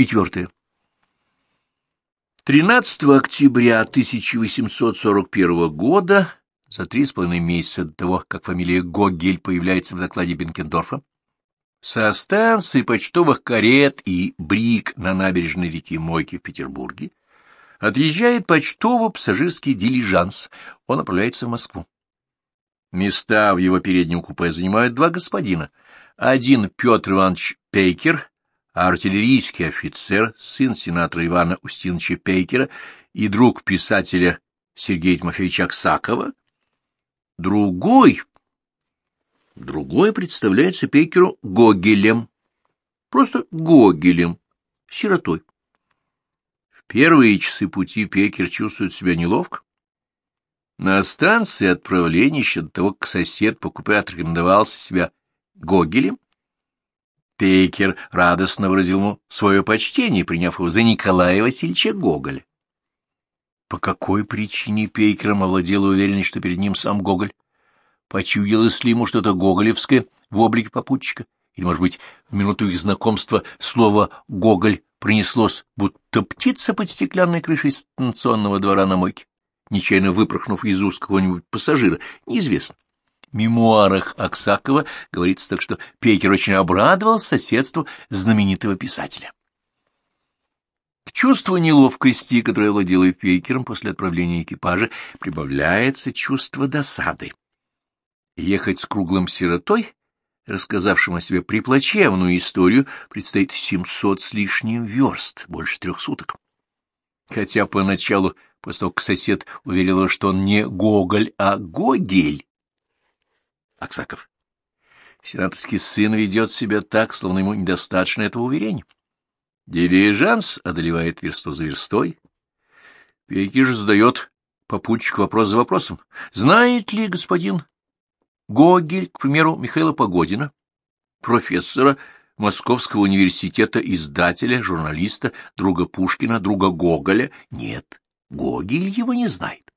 Четвертое. 13 октября 1841 года, за три с половиной месяца до того, как фамилия Гогель появляется в докладе Бенкендорфа, со станции почтовых карет и брик на набережной реки Мойки в Петербурге отъезжает почтово-пассажирский дилижанс. Он направляется в Москву. Места в его переднем купе занимают два господина. Один Петр Иванович Пейкер, артиллерийский офицер, сын сенатора Ивана Устиновича Пейкера и друг писателя Сергея Тимофеевича Аксакова. Другой, другой представляется Пейкеру Гогелем, просто Гогелем, сиротой. В первые часы пути Пейкер чувствует себя неловко. На станции отправления еще до того, как сосед по купе отрекомендовался себя Гогелем, Пейкер радостно выразил ему свое почтение, приняв его за Николая Васильевича Гоголя. По какой причине Пейкером овладела уверенность, что перед ним сам Гоголь? Почуялось ли ему что-то гоголевское в облике попутчика? Или, может быть, в минуту их знакомства слово «гоголь» принеслось, будто птица под стеклянной крышей станционного двора на мойке, нечаянно выпорхнув из уст какого-нибудь пассажира, неизвестно мемуарах Аксакова говорится так, что Пекер очень обрадовался соседству знаменитого писателя. К чувству неловкости, которое владело Пейкером после отправления экипажа, прибавляется чувство досады. Ехать с круглым сиротой, рассказавшим о себе приплачевную историю, предстоит семьсот с лишним верст, больше трех суток. Хотя поначалу, после сосед уверил что он не Гоголь, а Гогель, Аксаков. Сенаторский сын ведет себя так, словно ему недостаточно этого уверения. Дилижанс одолевает версту за верстой. Пекиш задает попутчику вопрос за вопросом. Знает ли господин Гогель, к примеру, Михаила Погодина, профессора Московского университета, издателя, журналиста, друга Пушкина, друга Гоголя? Нет, Гогель его не знает.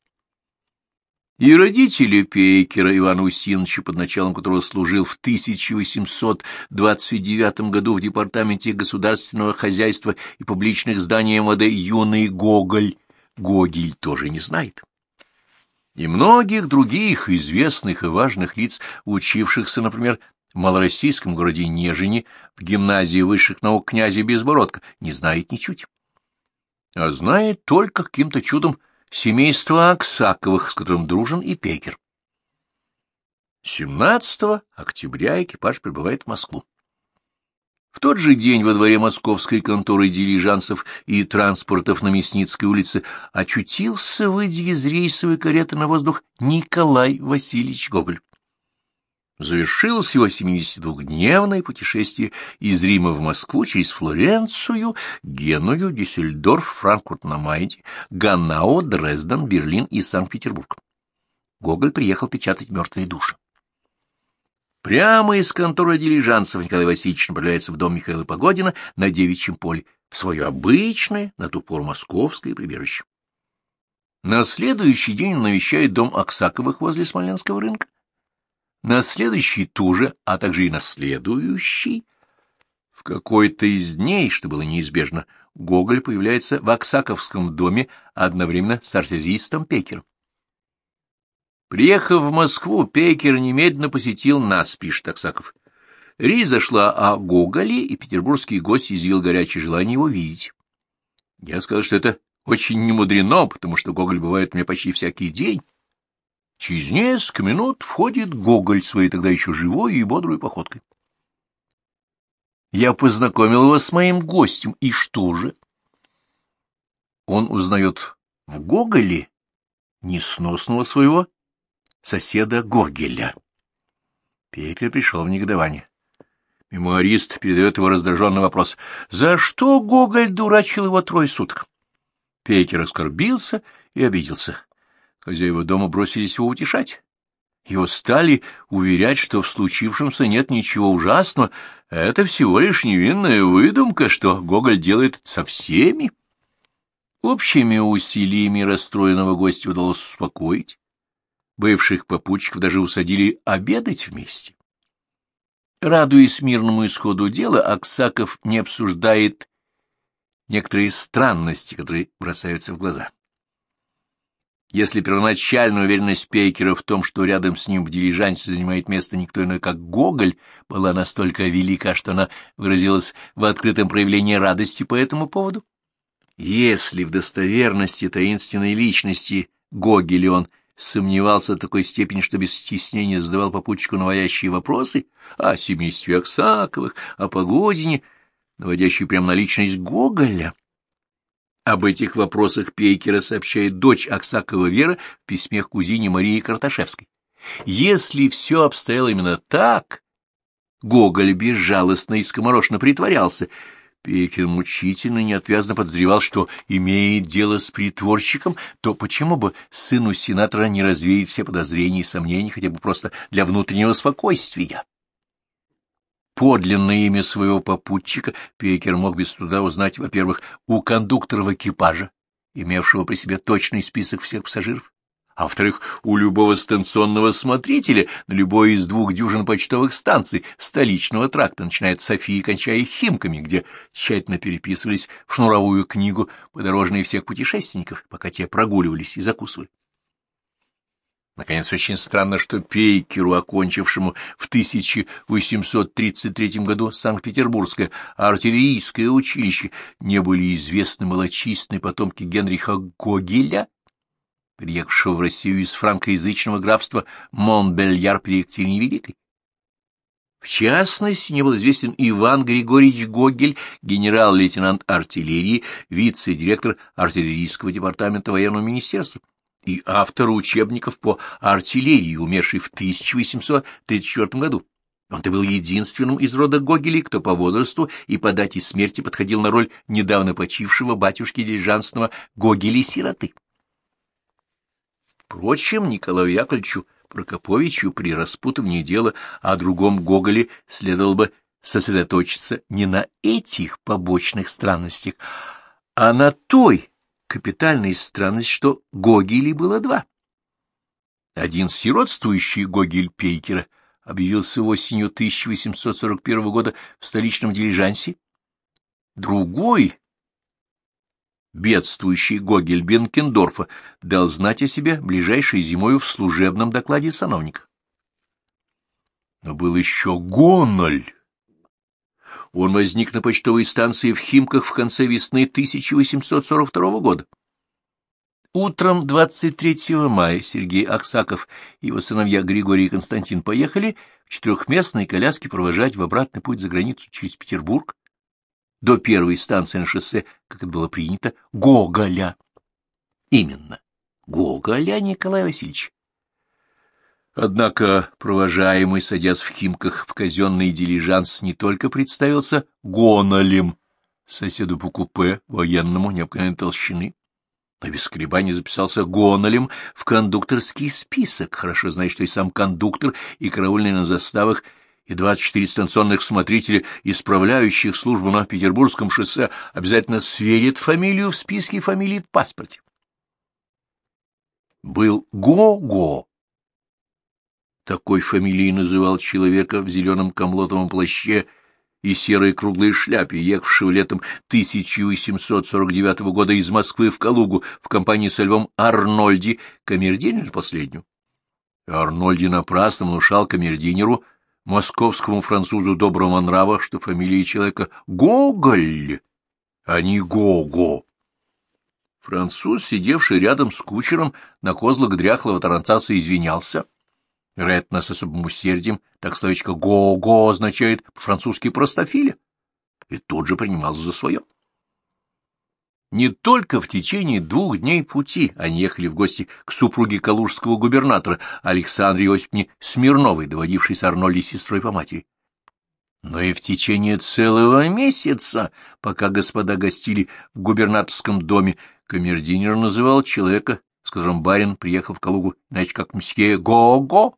И родители Пейкера Ивана Устиновича, под началом которого служил в 1829 году в Департаменте государственного хозяйства и публичных зданий МВД юный Гоголь, Гогель тоже не знает. И многих других известных и важных лиц, учившихся, например, в малороссийском городе Нежине, в гимназии высших наук князя Безбородка, не знает ничуть. А знает только каким-то чудом семейство Аксаковых, с которым дружен и Пекер. 17 октября экипаж прибывает в Москву. В тот же день во дворе московской конторы дилижансов и транспортов на Мясницкой улице очутился, выйдя из рейсовой кареты на воздух, Николай Васильевич Гоголь. Завершилось его 72-дневное путешествие из Рима в Москву через Флоренцию, Геную, Дюссельдорф, Франкфурт на Майне, Ганнау, Дрезден, Берлин и Санкт-Петербург. Гоголь приехал печатать «Мертвые души». Прямо из конторы дилижансов Николай Васильевич направляется в дом Михаила Погодина на Девичьем поле, в свое обычное, на ту пору московское прибежище. На следующий день он навещает дом Аксаковых возле Смоленского рынка, на следующий туже, а также и на следующий. В какой-то из дней, что было неизбежно, Гоголь появляется в Аксаковском доме одновременно с артиллеристом Пекером. Приехав в Москву, Пекер немедленно посетил нас, пишет Аксаков. Речь зашла о Гоголе, и петербургский гость изъявил горячее желание его видеть. Я сказал, что это очень немудрено, потому что Гоголь бывает у меня почти всякий день. Через несколько минут входит Гоголь своей тогда еще живой и бодрой походкой. Я познакомил его с моим гостем, и что же? Он узнает в Гоголе несносного своего соседа Гогеля. Пекер пришел в негодование. Мемуарист передает его раздраженный вопрос. За что Гоголь дурачил его трое суток? Пекер оскорбился и обиделся. Хозяева дома бросились его утешать. Его стали уверять, что в случившемся нет ничего ужасного, это всего лишь невинная выдумка, что Гоголь делает со всеми. Общими усилиями расстроенного гостя удалось успокоить. Бывших попутчиков даже усадили обедать вместе. Радуясь мирному исходу дела, Аксаков не обсуждает некоторые странности, которые бросаются в глаза. Если первоначальная уверенность Пейкера в том, что рядом с ним в дилижансе занимает место никто иной, как Гоголь, была настолько велика, что она выразилась в открытом проявлении радости по этому поводу, если в достоверности таинственной личности Гогеля он сомневался до такой степени, что без стеснения задавал попутчику наводящие вопросы о семействе Аксаковых, о Погодине, наводящие прямо на личность Гоголя, об этих вопросах Пейкера сообщает дочь Аксакова Вера в письме к кузине Марии Карташевской. Если все обстояло именно так, Гоголь безжалостно и скоморошно притворялся, Пейкер мучительно неотвязно подозревал, что, имеет дело с притворщиком, то почему бы сыну сенатора не развеять все подозрения и сомнения хотя бы просто для внутреннего спокойствия? Подлинное имя своего попутчика Пейкер мог без труда узнать, во-первых, у кондуктора экипажа, имевшего при себе точный список всех пассажиров, а во-вторых, у любого станционного смотрителя на любой из двух дюжин почтовых станций столичного тракта, начиная от Софии и кончая Химками, где тщательно переписывались в шнуровую книгу подорожные всех путешественников, пока те прогуливались и закусывали. Наконец, очень странно, что Пейкеру, окончившему в 1833 году Санкт-Петербургское артиллерийское училище, не были известны малочисленные потомки Генриха Гогеля, приехавшего в Россию из франкоязычного графства Монбельяр при Екатерине Великой. В частности, не был известен Иван Григорьевич Гогель, генерал-лейтенант артиллерии, вице-директор артиллерийского департамента военного министерства и автор учебников по артиллерии, умерший в 1834 году. Он-то был единственным из рода Гогелей, кто по возрасту и по дате смерти подходил на роль недавно почившего батюшки дилижансного Гогеля-сироты. Впрочем, Николаю Яковлевичу Прокоповичу при распутывании дела о другом Гоголе следовало бы сосредоточиться не на этих побочных странностях, а на той, капитальная странность, что Гогелей было два. Один сиротствующий Гогель Пейкера объявился осенью 1841 года в столичном дилижансе, другой, бедствующий Гогель Бенкендорфа, дал знать о себе ближайшей зимою в служебном докладе сановника. Но был еще Гоноль, он возник на почтовой станции в Химках в конце весны 1842 года. Утром 23 мая Сергей Аксаков и его сыновья Григорий и Константин поехали в четырехместной коляске провожать в обратный путь за границу через Петербург до первой станции на шоссе, как это было принято, Гоголя. Именно, Гоголя Николай Васильевич. Однако провожаемый, садясь в Химках в казенный дилижанс, не только представился гонолем, соседу по купе, военному необыкновенной толщины, но без колебаний записался гонолем в кондукторский список, хорошо зная, что и сам кондуктор, и караульные на заставах, и двадцать четыре станционных смотрителя, исправляющих службу на Петербургском шоссе, обязательно сверят фамилию в списке фамилий в паспорте. Был Го-Го, такой фамилией называл человека в зеленом комлотовом плаще и серой круглой шляпе, ехавшего летом 1849 года из Москвы в Калугу в компании со львом Арнольди, камердинер последнюю. Арнольди напрасно внушал камердинеру, московскому французу доброго нрава, что фамилия человека Гоголь, а не Гого. Француз, сидевший рядом с кучером на козлах дряхлого тарантаса, извинялся — Вероятно, с особым усердием, так словечко «го-го» означает по-французски «простофиля», и тут же принимался за свое. Не только в течение двух дней пути они ехали в гости к супруге калужского губернатора Александре Осипне Смирновой, доводившей с сестрой по матери, но и в течение целого месяца, пока господа гостили в губернаторском доме, камердинер называл человека, с которым барин приехал в Калугу, иначе как мсье Го-Го.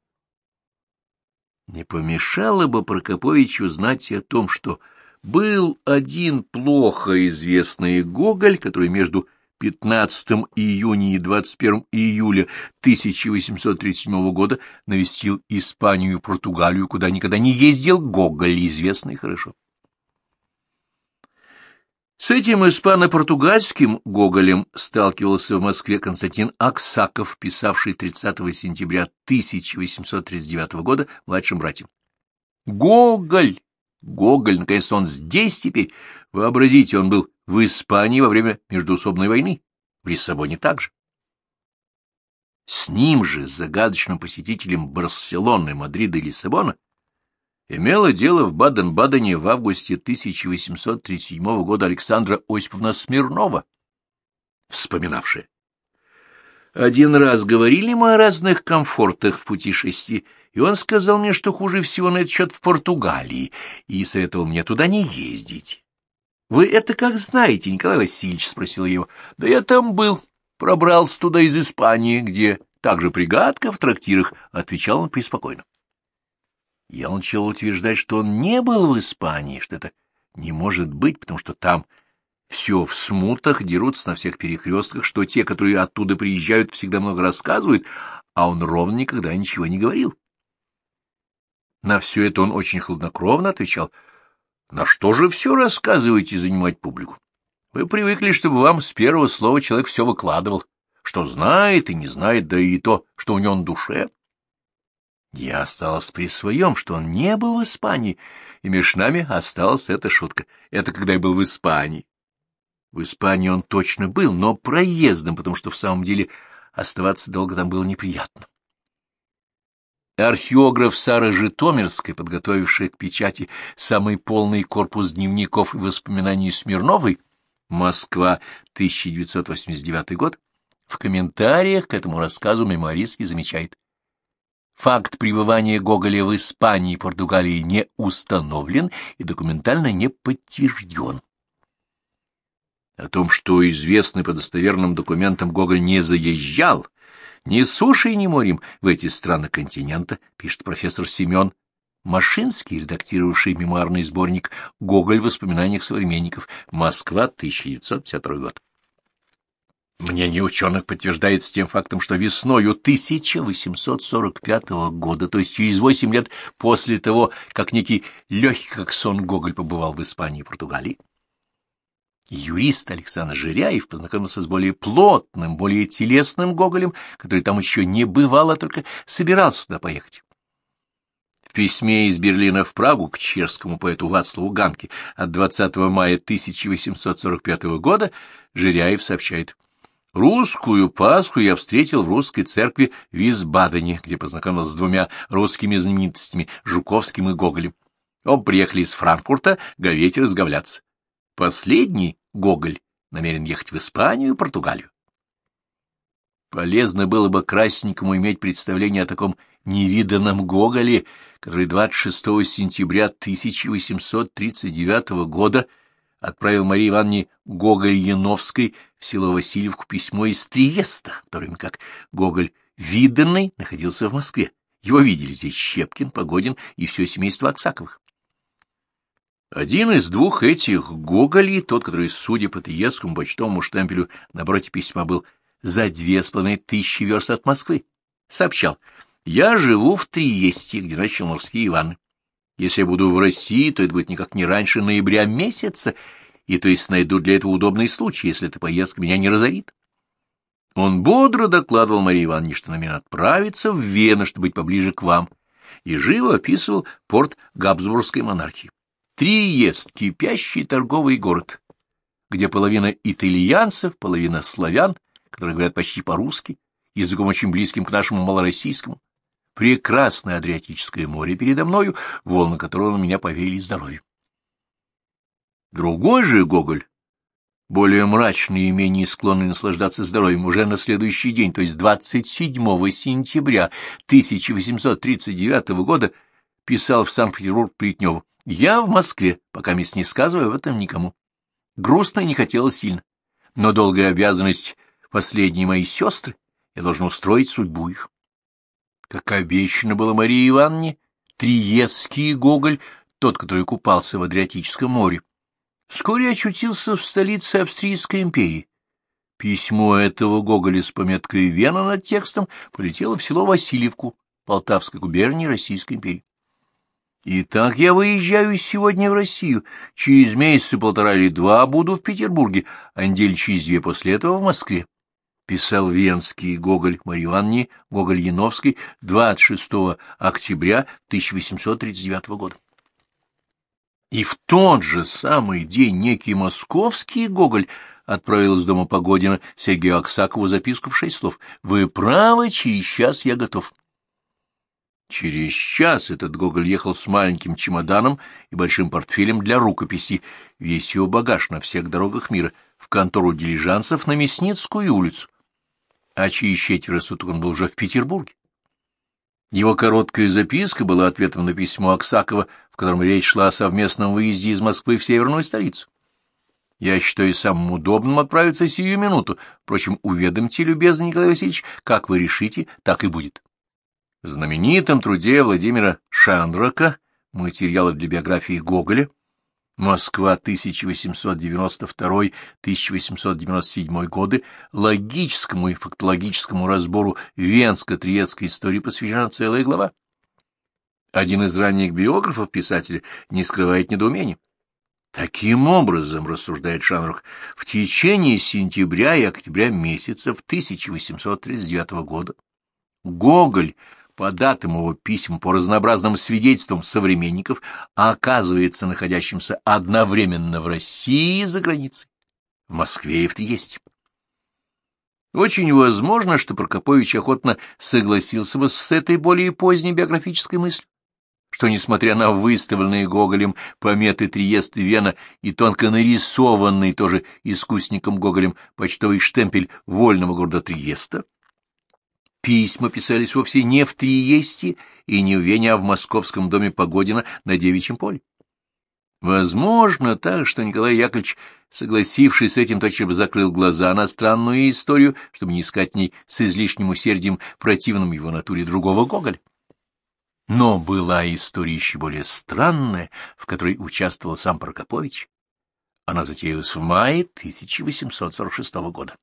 Не помешало бы Прокоповичу знать и о том, что был один плохо известный Гоголь, который между 15 июня и 21 июля 1837 года навестил Испанию и Португалию, куда никогда не ездил Гоголь, известный хорошо. С этим испано-португальским Гоголем сталкивался в Москве Константин Аксаков, писавший 30 сентября 1839 года младшим братьям. Гоголь! Гоголь, наконец он здесь теперь. Вообразите, он был в Испании во время междуусобной войны, в Лиссабоне также. С ним же, загадочным посетителем Барселоны, Мадрида и Лиссабона, имела дело в Баден-Бадене в августе 1837 года Александра Осиповна Смирнова, вспоминавшая. Один раз говорили мы о разных комфортах в путешествии, и он сказал мне, что хуже всего на этот счет в Португалии, и советовал мне туда не ездить. — Вы это как знаете, Николай Васильевич? — спросил его. — Да я там был, пробрался туда из Испании, где также пригадка в трактирах, — отвечал он преспокойно. Я начал утверждать, что он не был в Испании, что это не может быть, потому что там все в смутах, дерутся на всех перекрестках, что те, которые оттуда приезжают, всегда много рассказывают, а он ровно никогда ничего не говорил. На все это он очень хладнокровно отвечал. На что же все рассказываете занимать публику? Вы привыкли, чтобы вам с первого слова человек все выкладывал, что знает и не знает, да и то, что у него на душе. Я осталась при своем, что он не был в Испании, и между нами осталась эта шутка. Это когда я был в Испании. В Испании он точно был, но проездом, потому что в самом деле оставаться долго там было неприятно. Археограф Сара Житомирская, подготовившая к печати самый полный корпус дневников и воспоминаний Смирновой, Москва, 1989 год, в комментариях к этому рассказу мемуаристки замечает. Факт пребывания Гоголя в Испании и Португалии не установлен и документально не подтвержден. О том, что известный по достоверным документам Гоголь не заезжал, ни сушей, ни морем в эти страны континента, пишет профессор Семен Машинский, редактировавший мемуарный сборник «Гоголь в воспоминаниях современников. Москва, 1952 год». Мнение ученых подтверждается тем фактом, что весною 1845 года, то есть через восемь лет после того, как некий легкий как сон Гоголь побывал в Испании и Португалии, юрист Александр Жиряев познакомился с более плотным, более телесным Гоголем, который там еще не бывал, а только собирался туда поехать. В письме из Берлина в Прагу к чешскому поэту Вацлаву Ганке от 20 мая 1845 года Жиряев сообщает Русскую Пасху я встретил в русской церкви в Висбадене, где познакомился с двумя русскими знаменитостями — Жуковским и Гоголем. Оба приехали из Франкфурта говеть и разговляться. Последний, Гоголь, намерен ехать в Испанию и Португалию. Полезно было бы красненькому иметь представление о таком невиданном Гоголе, который 26 сентября 1839 года отправил Марии Ивановне Гоголь-Яновской в село Васильевку письмо из Триеста, которым, как Гоголь виданный, находился в Москве. Его видели здесь Щепкин, Погодин и все семейство Аксаковых. Один из двух этих Гоголей, тот, который, судя по Триестскому почтовому штемпелю, на броте письма был за две с половиной тысячи верст от Москвы, сообщал, «Я живу в Триесте, где начал морские Иваны. Если я буду в России, то это будет никак не раньше ноября месяца, и то есть найду для этого удобный случай, если эта поездка меня не разорит. Он бодро докладывал Марии Ивановне, что намерен отправиться в Вену, чтобы быть поближе к вам, и живо описывал порт Габсбургской монархии. Триест — кипящий торговый город, где половина итальянцев, половина славян, которые говорят почти по-русски, языком очень близким к нашему малороссийскому, прекрасное Адриатическое море передо мною, волны которого на меня повеяли здоровье. Другой же Гоголь, более мрачный и менее склонный наслаждаться здоровьем, уже на следующий день, то есть 27 сентября 1839 года, писал в Санкт-Петербург Плетневу, «Я в Москве, пока мест не сказываю об этом никому. Грустно не хотелось сильно, но долгая обязанность последние мои сестры, я должен устроить судьбу их как обещано было Марии Ивановне, Триестский Гоголь, тот, который купался в Адриатическом море, вскоре очутился в столице Австрийской империи. Письмо этого Гоголя с пометкой «Вена» над текстом полетело в село Васильевку, Полтавской губернии Российской империи. Итак, я выезжаю сегодня в Россию. Через месяц полтора или два буду в Петербурге, а недели через две после этого в Москве. Писал Венский Гоголь Марье Ивановне Гоголь-Яновской 26 октября 1839 года. И в тот же самый день некий московский Гоголь отправил из дома Погодина Сергею Аксакову записку в шесть слов. «Вы правы, через час я готов». Через час этот Гоголь ехал с маленьким чемоданом и большим портфелем для рукописи, весь его багаж на всех дорогах мира, в контору дилижансов на Мясницкую улицу. А через четверо суток он был уже в Петербурге. Его короткая записка была ответом на письмо Аксакова, в котором речь шла о совместном выезде из Москвы в северную столицу. Я считаю самым удобным отправиться сию минуту. Впрочем, уведомьте, любезный Николай Васильевич, как вы решите, так и будет. В знаменитом труде Владимира Шандрока «Материалы для биографии Гоголя» Москва, 1892-1897 годы, логическому и фактологическому разбору венско-триестской истории посвящена целая глава. Один из ранних биографов писателя не скрывает недоумения. Таким образом, рассуждает Шанрух, в течение сентября и октября месяцев 1839 года Гоголь по датам его писем, по разнообразным свидетельствам современников, оказывается находящимся одновременно в России и за границей, в Москве и Триесте. Очень возможно, что Прокопович охотно согласился бы с этой более поздней биографической мыслью, что, несмотря на выставленные Гоголем пометы Триест и Вена и тонко нарисованный тоже искусником Гоголем почтовый штемпель вольного города Триеста, Письма писались вовсе не в Триесте и не в Вене, а в московском доме Погодина на Девичьем поле. Возможно так, что Николай Яковлевич, согласившись с этим, тотчас бы закрыл глаза на странную историю, чтобы не искать в ней с излишним усердием противным его натуре другого Гоголя. Но была история еще более странная, в которой участвовал сам Прокопович. Она затеялась в мае 1846 года.